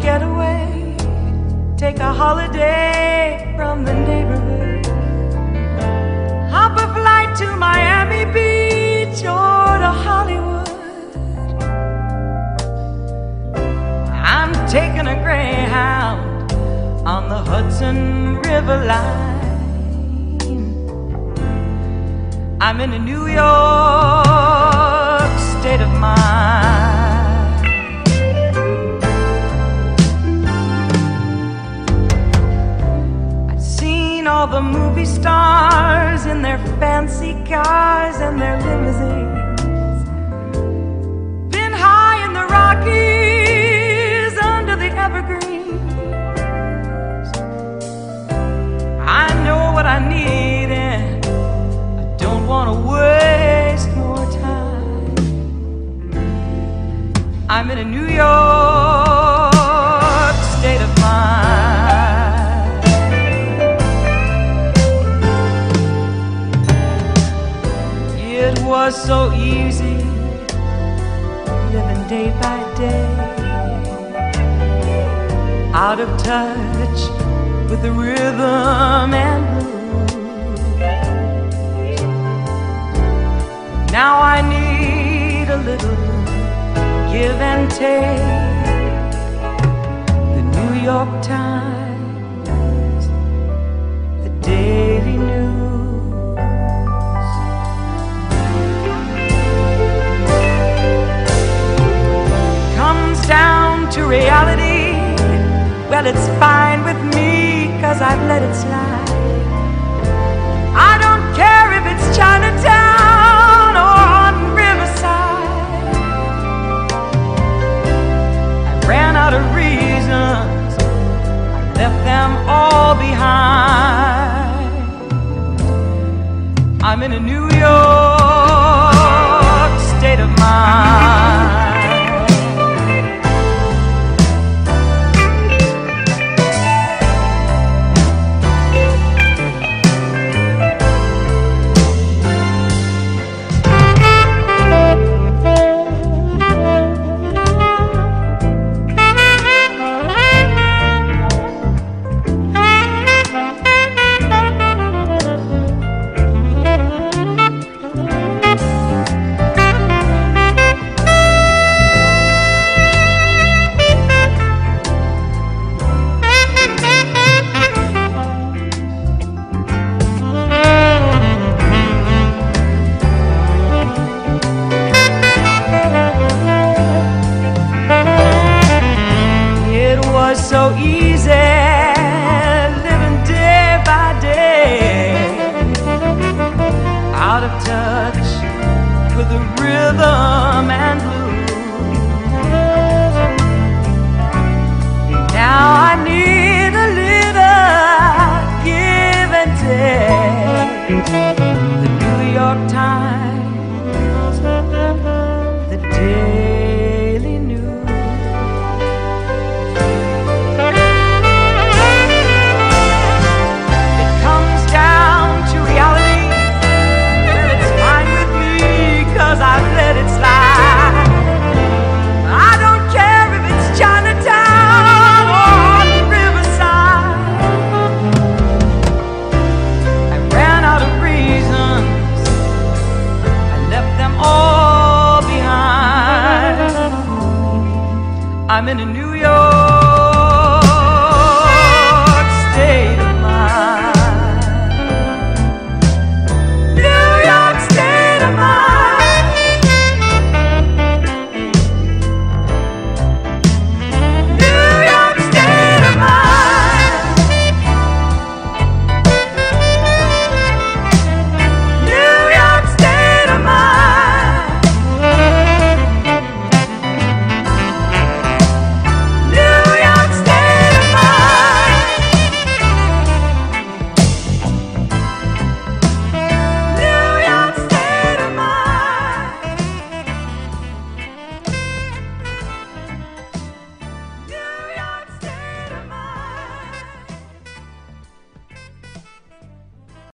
get away, take a holiday from the neighborhood. Hop a flight to Miami Beach or to Hollywood. I'm taking a Greyhound on the Hudson River line. I'm in a New York state of mind. The movie stars in their fancy cars and their limousines. Easy living day by day, out of touch with the rhythm to reality. Well, it's fine with me, cause I've let it slide. I don't care if it's Chinatown or on Riverside. I ran out of reasons, I left them all behind. I'm in a New York state of mind. 手一 I'm in a New